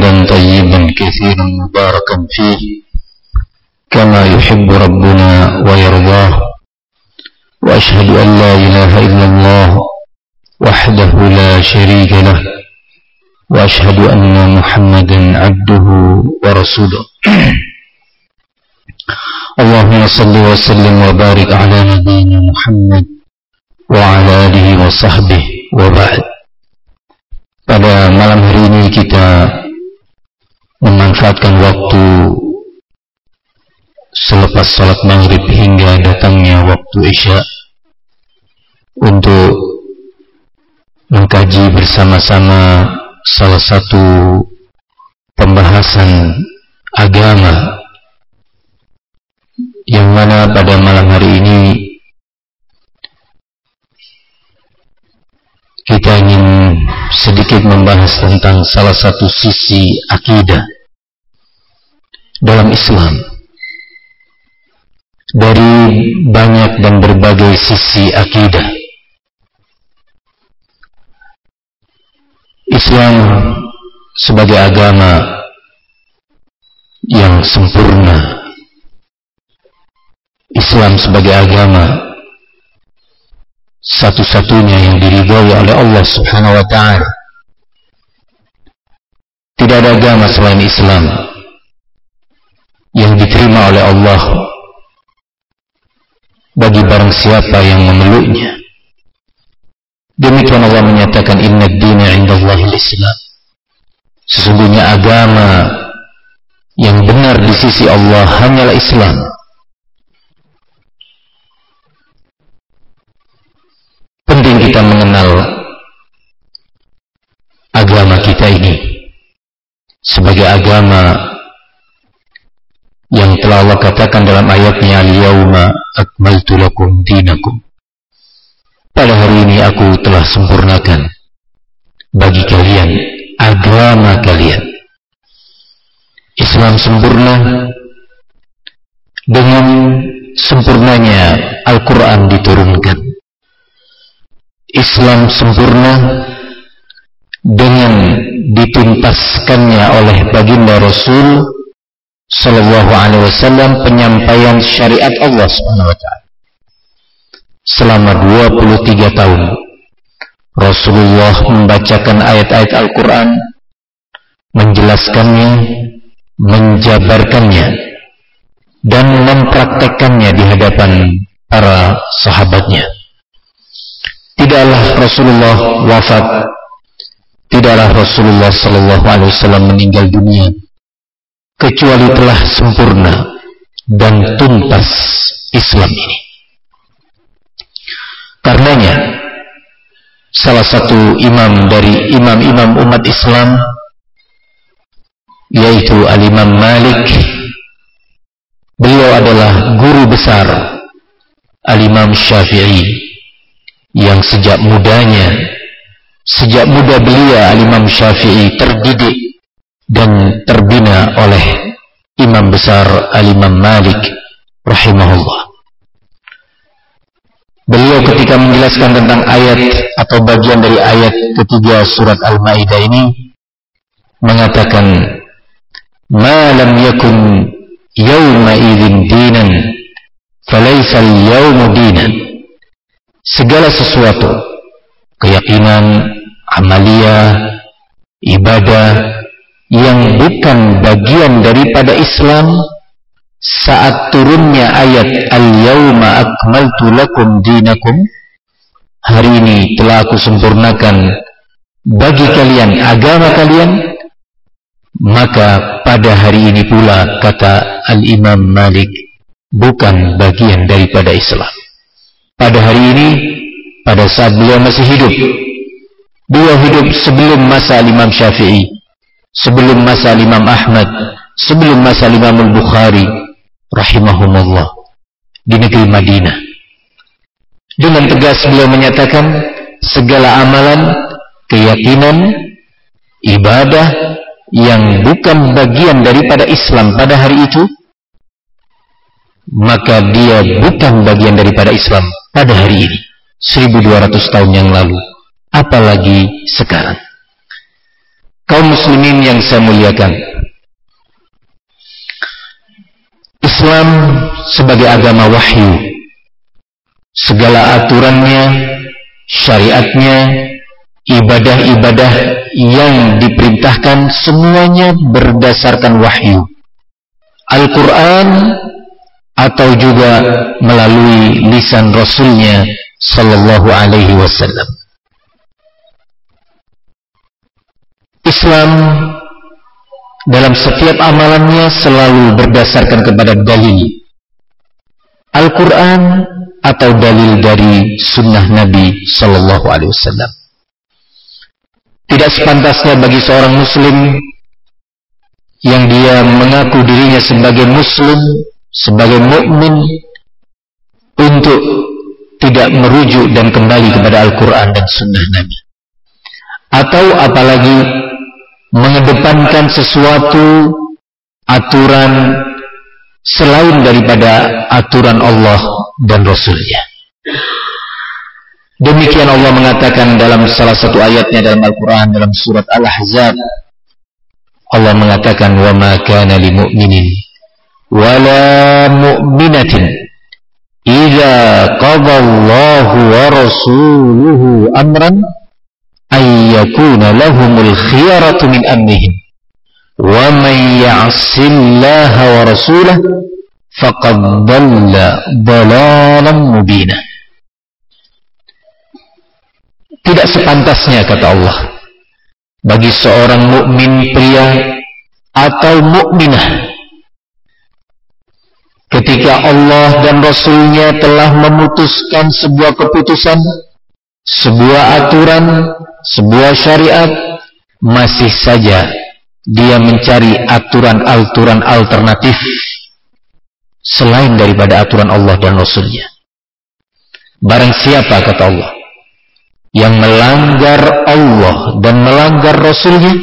حمدا طيبا كثيرا مباركا فيه كما يحب ربنا ويرضاه وأشهد أن لا إله إلا الله وحده لا شريك له وأشهد أن محمدا عبده ورسوله اللهم صل وسلم وبارك على نبينا محمد وعلى آله وصحبه وبعد Pada malam hari ini kita memanfaatkan waktu selepas salat maghrib hingga datangnya waktu isya untuk mengkaji bersama-sama salah satu pembahasan agama. Yang mana pada malam hari ini kita ingin sedikit membahas tentang salah satu sisi akidah dalam Islam. Dari banyak dan berbagai sisi akidah. Islam sebagai agama yang sempurna. Islam sebagai agama satu-satunya yang diridhoi oleh Allah Subhanahu wa taala. Tidak ada agama selain Islam yang diterima oleh Allah bagi barang siapa yang memeluknya. Demikian Allah menyatakan inna dina indallahi islam Sesungguhnya agama yang benar di sisi Allah hanyalah Islam. penting kita mengenal agama kita ini sebagai agama yang telah Allah katakan dalam ayatnya al-yawma akmaltu lakum dinakum. Pada hari ini aku telah sempurnakan bagi kalian agama kalian. Islam sempurna dengan sempurnanya Al-Quran diturunkan. Islam sempurna dengan dituntaskannya oleh baginda Rasul Sallallahu Alaihi Wasallam penyampaian syariat Allah Subhanahu Wa Taala. Selama 23 tahun Rasulullah membacakan ayat-ayat Al-Quran menjelaskannya menjabarkannya dan mempraktekannya di hadapan para sahabatnya. Tidaklah Rasulullah wafat tidaklah Rasulullah sallallahu alaihi wasallam meninggal dunia kecuali telah sempurna dan tuntas Islam ini. Karenanya salah satu imam dari imam-imam umat Islam yaitu Al-Imam Malik beliau adalah guru besar Al-Imam Syafi'i yang sejak mudanya sejak muda belia Al-Imam Syafi'i terdidik dan terbina oleh imam besar Al-Imam Malik rahimahullah. Beliau ketika menjelaskan tentang ayat atau bagian dari ayat ketiga surat Al-Maidah ini mengatakan ma lam yakun yawma idzin dinan falaysa al-yawmu dinan. Segala sesuatu keyakinan, amalia, ibadah yang bukan bagian daripada Islam saat turunnya ayat al-yauma akmaltu lakum dinakum hari ini telah aku sempurnakan bagi kalian agama kalian maka pada hari ini pula kata al-imam Malik bukan bagian daripada Islam. Pada hari ini pada saat beliau masih hidup. Beliau hidup sebelum masa Imam Syafi'i sebelum masa Imam Ahmad sebelum masa Imam Al-Bukhari rahimahumullah di negeri Madinah. Dengan tegas beliau menyatakan segala amalan keyakinan ibadah yang bukan bagian daripada Islam pada hari itu maka dia bukan bagian daripada Islam pada hari ini 1200 tahun yang lalu apalagi sekarang Kaum muslimin yang saya muliakan. Islam sebagai agama wahyu. Segala aturannya, syariatnya, ibadah-ibadah yang diperintahkan semuanya berdasarkan wahyu. Al-Quran atau juga melalui lisan Rasulnya Sallallahu Alaihi Wasallam. Islam dalam setiap amalannya selalu berdasarkan kepada dalil Al-Quran atau dalil dari sunnah Nabi Sallallahu Alaihi Wasallam. Tidak sepantasnya bagi seorang Muslim yang dia mengaku dirinya sebagai Muslim, sebagai mukmin, untuk tidak merujuk dan kembali kepada Al-Quran dan Sunnah Nabi. Atau apalagi mengedepankan sesuatu aturan selain daripada aturan Allah dan Rasulnya. Demikian Allah mengatakan dalam salah satu ayatnya dalam Al-Quran dalam surat Al-Ahzab Allah mengatakan wa ma kana li mu'minin wala mu'minatin idza qada Allahu wa rasuluhu amran ay yakuna lahumul khiyaratu min amrihim. Wa man ya'sillaha wa rasulahu faqad dhalalan mubina. Tidak sepantasnya kata Allah bagi seorang mukmin pria atau mukminah ketika Allah dan Rasulnya telah memutuskan sebuah keputusan sebuah aturan sebuah syariat masih saja dia mencari aturan-aturan alternatif selain daripada aturan Allah dan Rasulnya. Barang siapa kata Allah yang melanggar Allah dan melanggar Rasulnya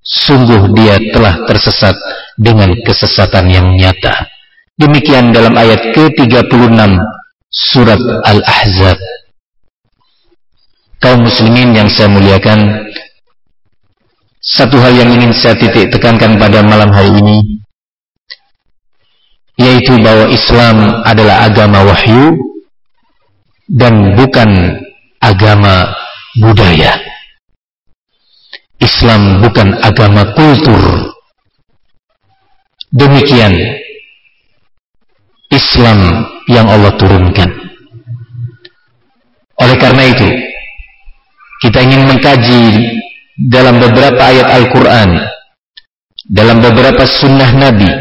sungguh dia telah tersesat dengan kesesatan yang nyata demikian dalam ayat ke-36 surat Al-Ahzab kaum muslimin yang saya muliakan satu hal yang ingin saya titik tekankan pada malam hari ini yaitu bahwa Islam adalah agama wahyu dan bukan agama budaya. Islam bukan agama kultur. Demikian Islam yang Allah turunkan. Oleh karena itu, kita ingin mengkaji dalam beberapa ayat Al-Quran, dalam beberapa sunnah Nabi,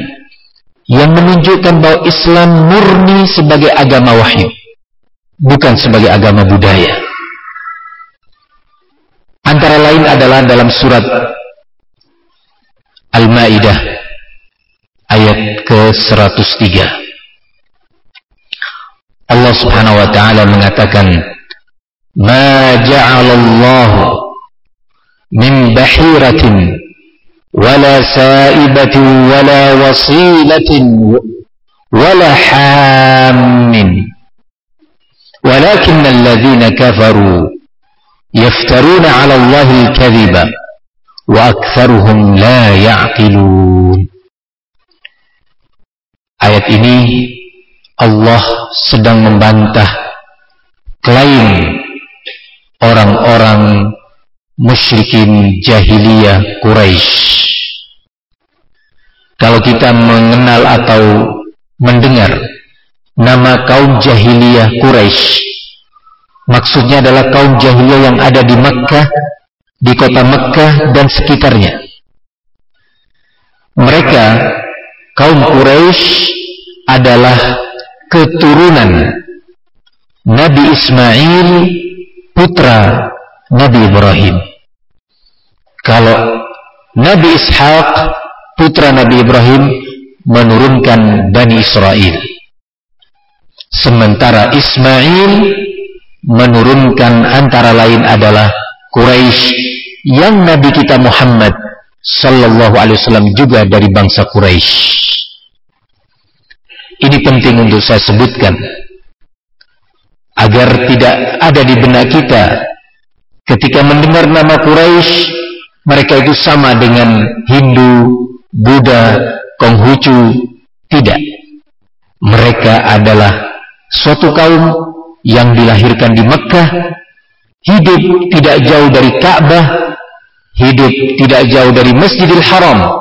yang menunjukkan bahwa Islam murni sebagai agama wahyu, bukan sebagai agama budaya. Antara lain adalah dalam surat Al-Maidah ayat ke-103. Allah Subhanahu wa taala mengatakan, "Ma ja'alallahu min bahiratin wala sa'ibatin wala wasilatin wala hammin ولكن الذين كفروا يفترون على الله الكذب وأكثرهم لا يعقلون Ayat ini Allah sedang membantah klaim orang-orang musyrikin jahiliyah Quraisy. Kalau kita mengenal atau mendengar nama kaum jahiliyah Quraisy Maksudnya adalah kaum jahiliyah yang ada di Mekkah, di kota Mekkah dan sekitarnya. Mereka, kaum Quraisy adalah keturunan Nabi Ismail putra Nabi Ibrahim. Kalau Nabi Ishaq putra Nabi Ibrahim menurunkan Bani Israel. Sementara Ismail menurunkan antara lain adalah Quraisy yang Nabi kita Muhammad sallallahu alaihi wasallam juga dari bangsa Quraisy. Ini penting untuk saya sebutkan agar tidak ada di benak kita ketika mendengar nama Quraisy mereka itu sama dengan Hindu, Buddha, Konghucu. Tidak. Mereka adalah suatu kaum yang dilahirkan di Mekah, hidup tidak jauh dari Ka'bah, hidup tidak jauh dari Masjidil Haram,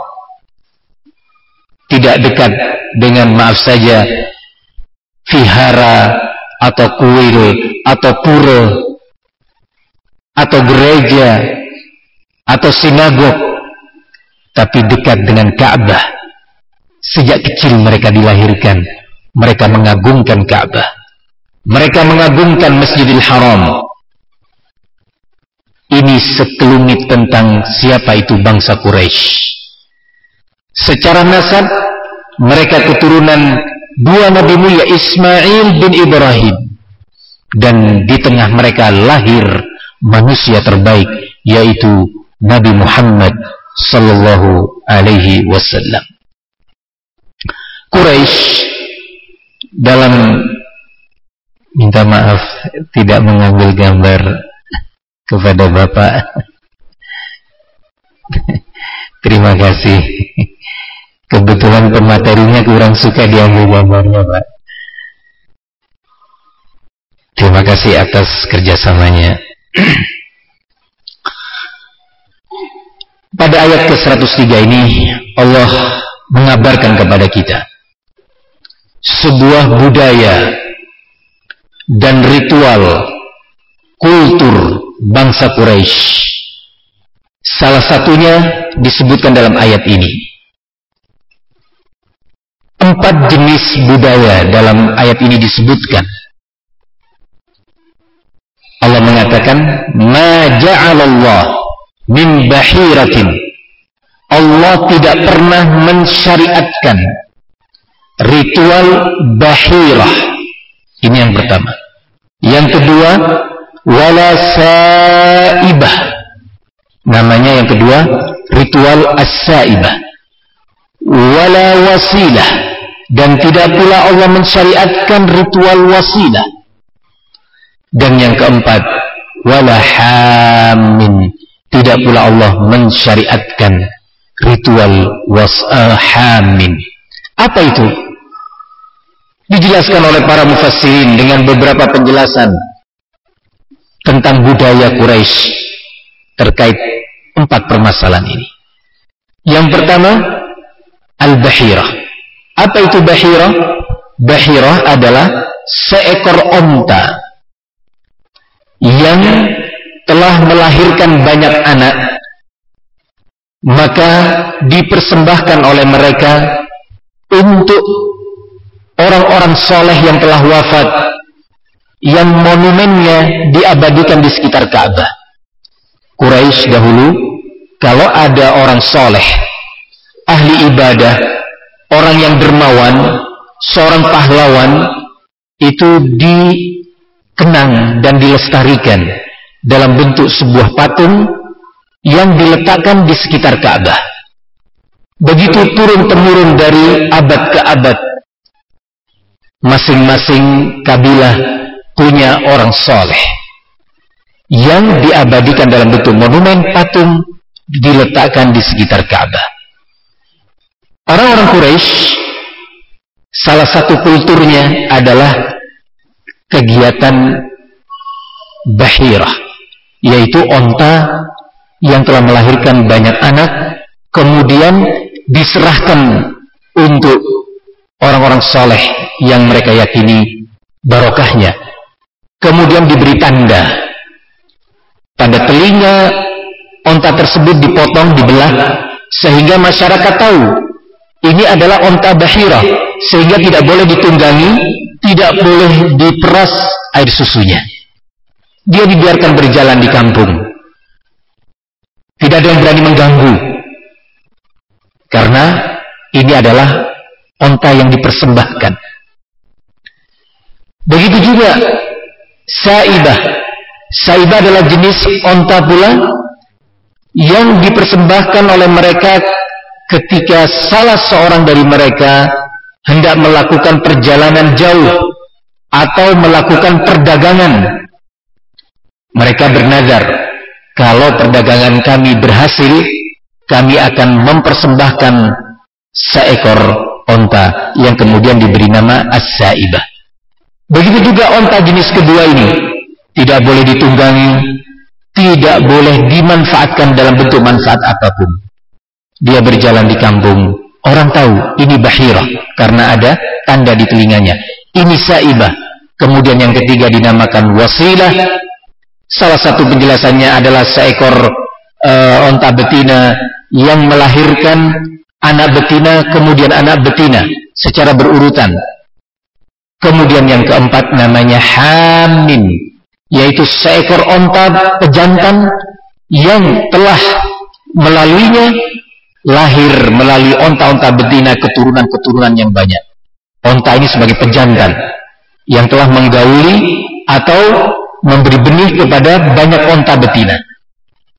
tidak dekat dengan maaf saja vihara atau kuil atau pura atau gereja atau sinagog tapi dekat dengan Ka'bah. Sejak kecil mereka dilahirkan mereka mengagungkan Ka'bah. Mereka mengagungkan Masjidil Haram. Ini sekelumit tentang siapa itu bangsa Quraisy. Secara nasab mereka keturunan dua nabi mulia Ismail bin Ibrahim dan di tengah mereka lahir manusia terbaik yaitu Nabi Muhammad sallallahu alaihi wasallam. Quraisy dalam minta maaf tidak mengambil gambar kepada Bapak. Terima kasih. Kebetulan pematerinya kurang suka diambil gambarnya Pak. Terima kasih atas kerjasamanya. Pada ayat ke-103 ini Allah mengabarkan kepada kita Sebuah budaya dan ritual kultur bangsa Quraisy. Salah satunya disebutkan dalam ayat ini Empat jenis budaya dalam ayat ini disebutkan. Allah mengatakan, "Ma ja'alallah min bahiratin." Allah tidak pernah mensyariatkan ritual bahirah. Ini yang pertama. Yang kedua, wala saibah. Namanya yang kedua, ritual as-saibah. Wala wasilah dan tidak pula Allah mensyariatkan ritual wasilah dan yang keempat wala hamin tidak pula Allah mensyariatkan ritual was uh, hamin apa itu? Dijelaskan oleh para mufassirin dengan beberapa penjelasan tentang budaya Quraisy terkait empat permasalahan ini. Yang pertama al-bahirah apa itu bahirah? Bahirah adalah seekor onta yang telah melahirkan banyak anak maka dipersembahkan oleh mereka untuk orang-orang soleh yang telah wafat yang monumennya diabadikan di sekitar Ka'bah. Quraisy dahulu kalau ada orang soleh ahli ibadah orang yang dermawan, seorang pahlawan itu dikenang dan dilestarikan dalam bentuk sebuah patung yang diletakkan di sekitar Ka'bah. Begitu turun-temurun dari abad ke abad. Masing-masing kabilah punya orang soleh yang diabadikan dalam bentuk monumen patung diletakkan di sekitar Ka'bah. Orang-orang Quraisy salah satu kulturnya adalah kegiatan bahirah, yaitu onta yang telah melahirkan banyak anak, kemudian diserahkan untuk orang-orang soleh yang mereka yakini barokahnya. Kemudian diberi tanda pada telinga onta tersebut dipotong, dibelah, sehingga masyarakat tahu ini adalah onta bahira sehingga tidak boleh ditunggangi, tidak boleh diperas air susunya. Dia dibiarkan berjalan di kampung. Tidak ada yang berani mengganggu. Karena ini adalah onta yang dipersembahkan. Begitu juga saibah. Saibah adalah jenis onta pula yang dipersembahkan oleh mereka ketika salah seorang dari mereka hendak melakukan perjalanan jauh atau melakukan perdagangan mereka bernazar kalau perdagangan kami berhasil, kami akan mempersembahkan seekor onta yang kemudian diberi nama as-saibah. Begitu juga onta jenis kedua ini tidak boleh ditunggangi, tidak boleh dimanfaatkan dalam bentuk manfaat apa pun. Dia berjalan di kampung, orang tahu ini bahira karena ada tanda di telinganya. Ini saibah. Kemudian yang ketiga dinamakan wasilah. Salah satu penjelasannya adalah seekor uh, onta betina yang melahirkan anak betina kemudian anak betina secara berurutan. Kemudian yang keempat namanya hamim yaitu seekor onta pejantan yang telah melaluinya lahir melalui onta-onta betina keturunan-keturunan yang banyak. Onta ini sebagai pejantan yang telah menggauli atau memberi benih kepada banyak onta betina.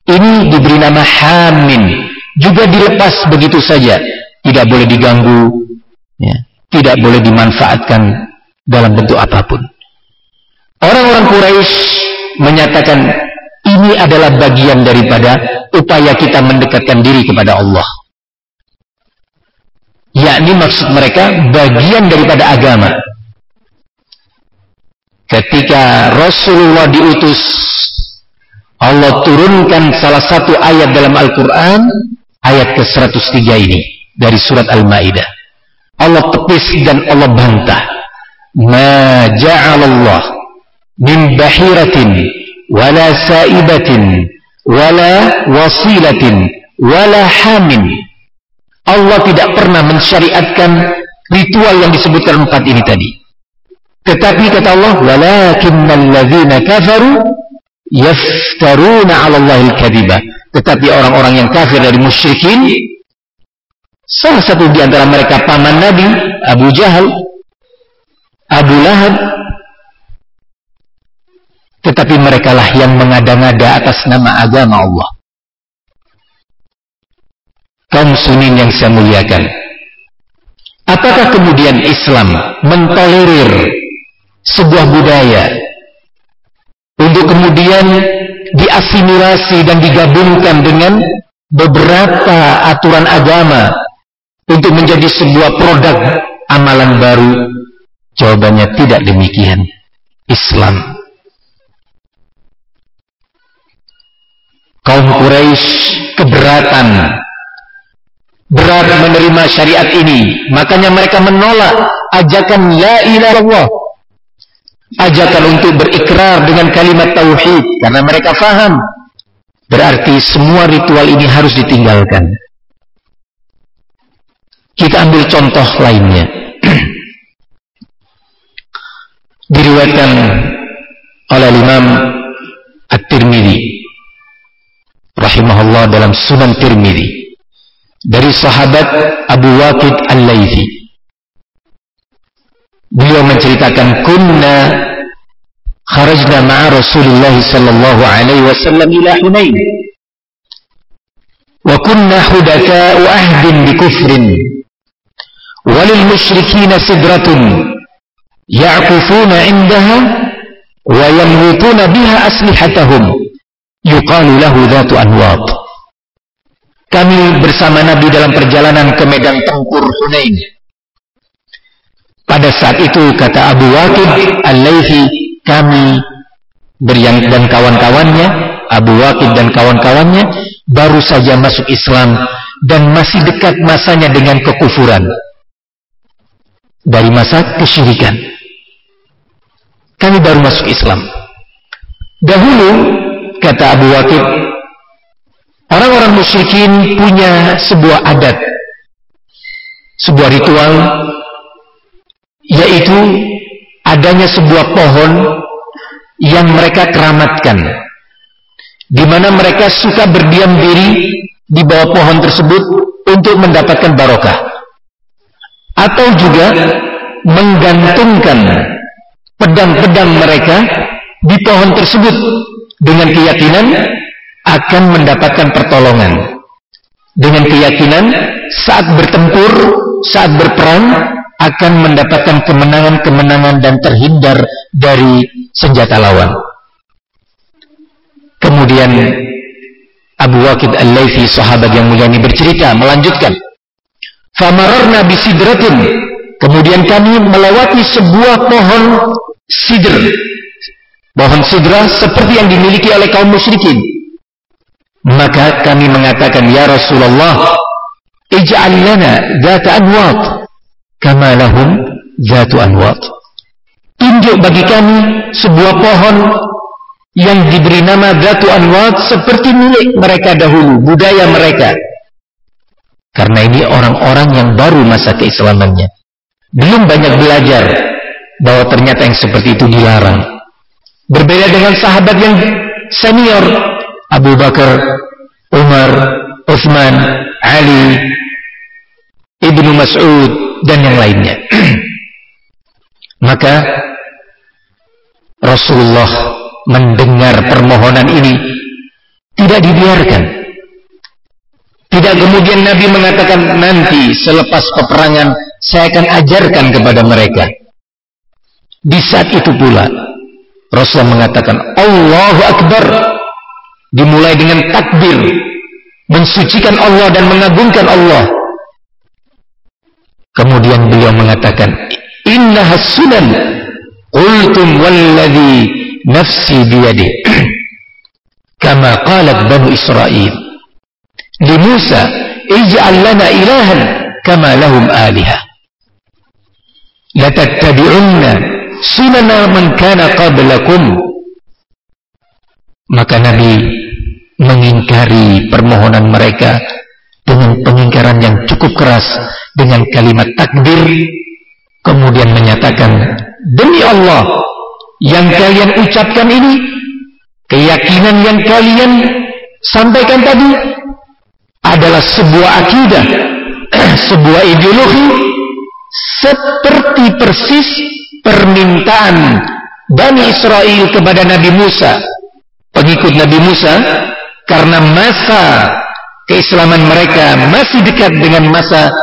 Ini diberi nama hamin, juga dilepas begitu saja, tidak boleh diganggu, ya, tidak boleh dimanfaatkan dalam bentuk apa pun. Orang-orang Quraisy menyatakan ini adalah bagian daripada upaya kita mendekatkan diri kepada Allah. Yakni maksud mereka bagian daripada agama. Ketika Rasulullah diutus, Allah turunkan salah satu ayat dalam Al-Quran, ayat ke-103 ini, dari surat Al-Ma'idah. Allah tepis dan Allah bantah. Ma ja'alallah min bahiratin wala saibatin wala wasilatin wala hamin. Allah tidak pernah mensyariatkan ritual yang disebutkan empat ini tadi. Tetapi kata Allah walakinnal ladzina kafaru yaftaruna 'ala Allahil kadhiba tetapi orang-orang yang kafir dari musyrikin salah satu di antara mereka paman Nabi Abu Jahal Abu Lahab tetapi merekalah yang mengada-ngada atas nama agama Allah. Kaum sunin yang saya muliakan. Apakah kemudian Islam mentolerir sebuah budaya untuk kemudian diasimilasi dan digabungkan dengan beberapa aturan agama untuk menjadi sebuah produk amalan baru? Jawabannya tidak demikian. Islam kaum Quraisy keberatan. Berat menerima syariat ini. Makanya mereka menolak ajakan la ilaha illallah. Ajakan untuk berikrar dengan kalimat tauhid. Karena mereka faham. Berarti semua ritual ini harus ditinggalkan. Kita ambil contoh lainnya. Diriwayatkan oleh Imam At-Tirmidzi rahimahullah dalam Sunan Tirmidzi dari sahabat Abu Waqid Al-Laitsi. Beliau menceritakan kunna kharajna ma'a Rasulullah sallallahu alaihi wasallam ila Hunain. Wa kunna hudatha'u ahdin bi kufrin. Walil musyrikina sidratun ya'kufuna 'indaha wa yamhutuna biha aslihatahum yuqalu lahu dhatu anwat kami bersama Nabi dalam perjalanan ke medan tempur Hunain. Pada saat itu kata Abu Waqid Al-Laythi kami beriang dan kawan-kawannya Abu Waqid dan kawan-kawannya baru saja masuk Islam dan masih dekat masanya dengan kekufuran. Dari masa kesyirikan. Kami baru masuk Islam. Dahulu kata Abu Waqid orang-orang musyrikin punya sebuah adat sebuah ritual yaitu adanya sebuah pohon yang mereka keramatkan di mana mereka suka berdiam diri di bawah pohon tersebut untuk mendapatkan barokah. Atau juga menggantungkan pedang-pedang mereka di pohon tersebut dengan keyakinan akan mendapatkan pertolongan. Dengan keyakinan saat bertempur saat berperang akan mendapatkan kemenangan-kemenangan dan terhindar dari senjata lawan. Kemudian Abu Waqid Al-Laythi sahabat yang mulia ini bercerita melanjutkan. Famararna bisidratin kemudian kami melewati sebuah pohon sidr pohon sidra seperti yang dimiliki oleh kaum musyrikin maka kami mengatakan ya Rasulullah ij'al lana dzata anwat kama lahum dzatu anwat tunjuk bagi kami sebuah pohon yang diberi nama Datu Anwat seperti milik mereka dahulu, budaya mereka. Karena ini orang-orang yang baru masa keislamannya. Belum banyak belajar bahwa ternyata yang seperti itu dilarang. Berbeda dengan sahabat yang senior, Abu Bakar, Umar, Uthman, Ali, Ibnu Mas'ud, dan yang lainnya. Maka Rasulullah mendengar permohonan ini. Tidak dibiarkan. Tidak kemudian Nabi mengatakan nanti selepas peperangan saya akan ajarkan kepada mereka. Di saat itu pula Rasulullah mengatakan Allahu Akbar. Dimulai dengan takbir mensucikan Allah dan mengagungkan Allah. Kemudian beliau mengatakan inna sunan qultum walladhi nafsi biyadi kama qalat banu Israel li Musa ij'al lana ilahan kama lahum aliha latattabi'unna sunana man kana qablakum. Maka Nabi mengingkari permohonan mereka dengan pengingkaran yang cukup keras dengan kalimat takbir kemudian menyatakan demi Allah yang kalian ucapkan ini keyakinan yang kalian sampaikan tadi adalah sebuah akidah sebuah ideologi seperti persis permintaan Bani Israel kepada Nabi Musa. Pengikut Nabi Musa karena masa keislaman mereka masih dekat dengan masa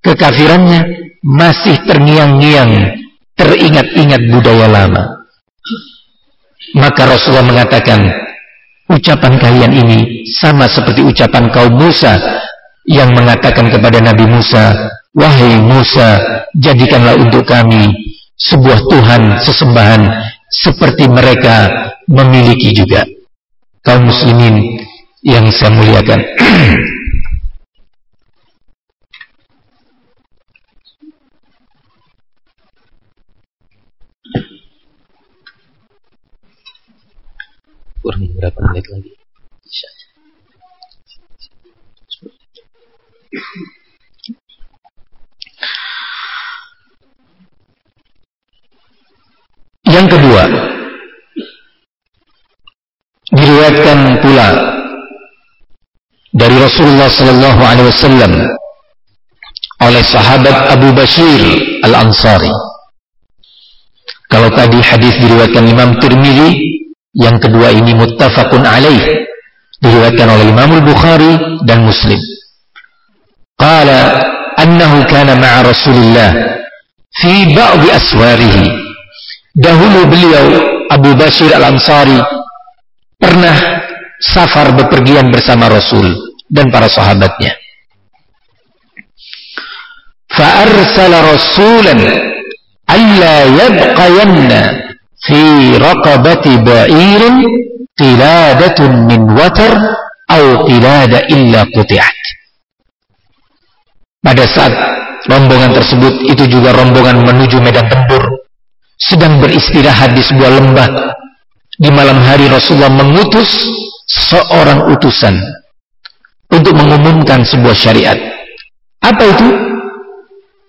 kekafirannya masih terngiang-ngiang teringat-ingat budaya lama. Maka Rasulullah mengatakan, ucapan kalian ini sama seperti ucapan kaum Musa yang mengatakan kepada Nabi Musa, Wahai Musa, jadikanlah untuk kami sebuah Tuhan sesembahan seperti mereka memiliki juga. Kaum muslimin yang saya muliakan. kurang berapa menit lagi yang kedua diriwayatkan pula dari Rasulullah sallallahu alaihi wasallam oleh sahabat Abu Bashir Al-Ansari kalau tadi hadis diriwayatkan Imam Tirmizi yang kedua ini muttafaqun alaih diriwayatkan oleh Imam Al-Bukhari dan Muslim. Qala annahu kana ma'a Rasulillah fi ba'd aswarihi. Dahulu beliau Abu Bashir Al-Ansari pernah safar bepergian bersama Rasul dan para sahabatnya. Fa'arsala rasulan alla yabqayanna fi raqabati ba'irin qiladatun min watar au qilada illa quti'at pada saat rombongan tersebut itu juga rombongan menuju medan tempur sedang beristirahat di sebuah lembah di malam hari Rasulullah mengutus seorang utusan untuk mengumumkan sebuah syariat. Apa itu?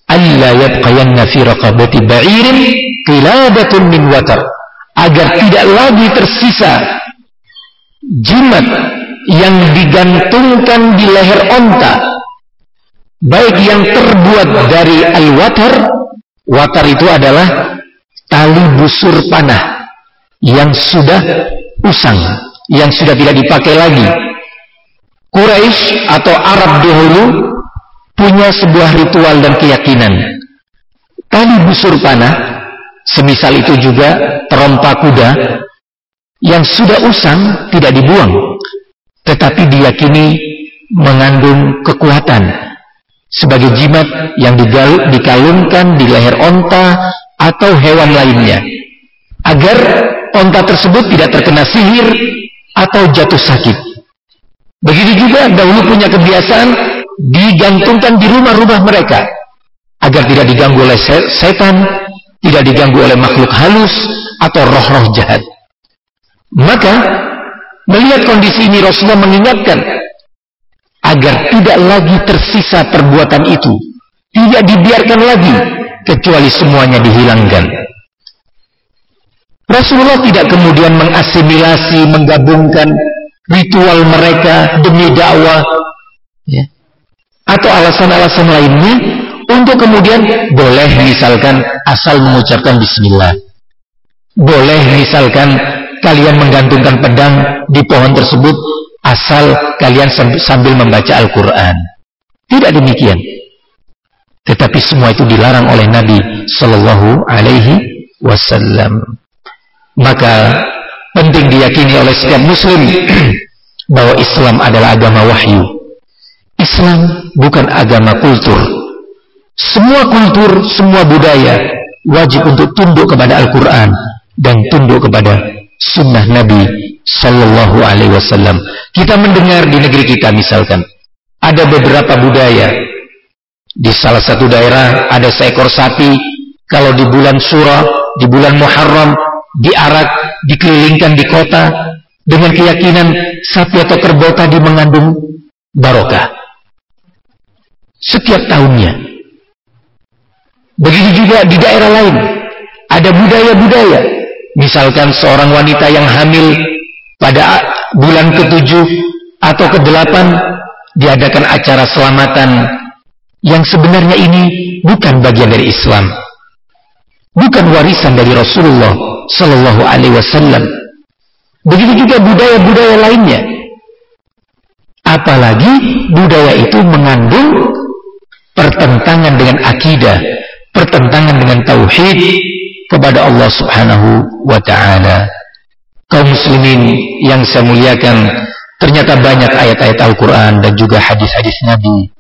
Alla yabqayanna fi raqabati ba'irin qiladatun min watar. Agar tidak lagi tersisa jimat yang digantungkan di leher onta baik yang terbuat dari al-watar. Watar itu adalah tali busur panah yang sudah usang yang sudah tidak dipakai lagi. Quraisy atau Arab dahulu punya sebuah ritual dan keyakinan. Tali busur panah Semisal itu juga terompa kuda yang sudah usang tidak dibuang, tetapi diyakini mengandung kekuatan sebagai jimat yang dikalungkan di leher onta atau hewan lainnya agar onta tersebut tidak terkena sihir atau jatuh sakit. Begitu juga dahulu punya kebiasaan digantungkan di rumah-rumah mereka agar tidak diganggu oleh setan, tidak diganggu oleh makhluk halus atau roh-roh jahat. Maka melihat kondisi ini Rasulullah mengingatkan agar tidak lagi tersisa perbuatan itu, tidak dibiarkan lagi kecuali semuanya dihilangkan. Rasulullah tidak kemudian mengasimilasi, menggabungkan ritual mereka demi dakwah ya. atau alasan-alasan lainnya untuk kemudian boleh misalkan asal mengucapkan bismillah. Boleh misalkan kalian menggantungkan pedang di pohon tersebut asal kalian sambil membaca Al-Quran. Tidak demikian. Tetapi semua itu dilarang oleh Nabi Sallallahu Alaihi Wasallam. Maka penting diyakini oleh setiap Muslim bahwa Islam adalah agama wahyu. Islam bukan agama kultur. Semua kultur, semua budaya wajib untuk tunduk kepada Al-Quran dan tunduk kepada sunnah Nabi Sallallahu Alaihi Wasallam. Kita mendengar di negeri kita misalkan ada beberapa budaya di salah satu daerah ada seekor sapi kalau di bulan surah di bulan Muharram diarak dikelilingkan di kota dengan keyakinan sapi atau kerbau tadi mengandung barokah. Setiap tahunnya. Begitu juga di daerah lain ada budaya-budaya. Misalkan seorang wanita yang hamil pada bulan ketujuh atau kedelapan diadakan acara selamatan yang sebenarnya ini bukan bagian dari Islam. Bukan warisan dari Rasulullah Sallallahu Alaihi Wasallam. Begitu juga budaya-budaya lainnya. Apalagi budaya itu mengandung pertentangan dengan akidah, pertentangan dengan tauhid, kepada Allah Subhanahu wa taala. Kaum muslimin yang saya muliakan, ternyata banyak ayat-ayat Al-Qur'an dan juga hadis-hadis Nabi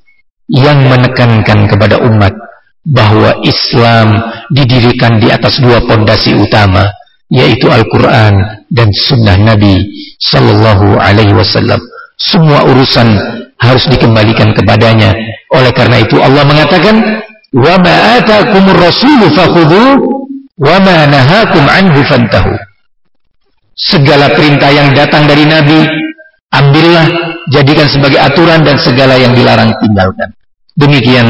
yang menekankan kepada umat bahwa Islam didirikan di atas dua pondasi utama yaitu Al-Qur'an dan sunnah Nabi sallallahu alaihi wasallam. Semua urusan harus dikembalikan kepadanya. Oleh karena itu Allah mengatakan, "Wa ma atakumur rasulu wa ma nahakum. Segala perintah yang datang dari Nabi, ambillah, jadikan sebagai aturan dan segala yang dilarang tinggalkan. Demikian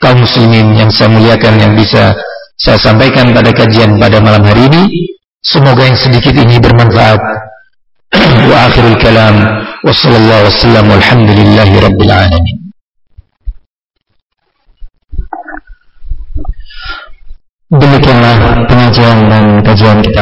kaum muslimin yang saya muliakan yang bisa saya sampaikan pada kajian pada malam hari ini. Semoga yang sedikit ini bermanfaat. wa akhirul kalam wa sallallahu wasallam walhamdulillahi rabbil alamin. Demikianlah pengajian dan kajian kita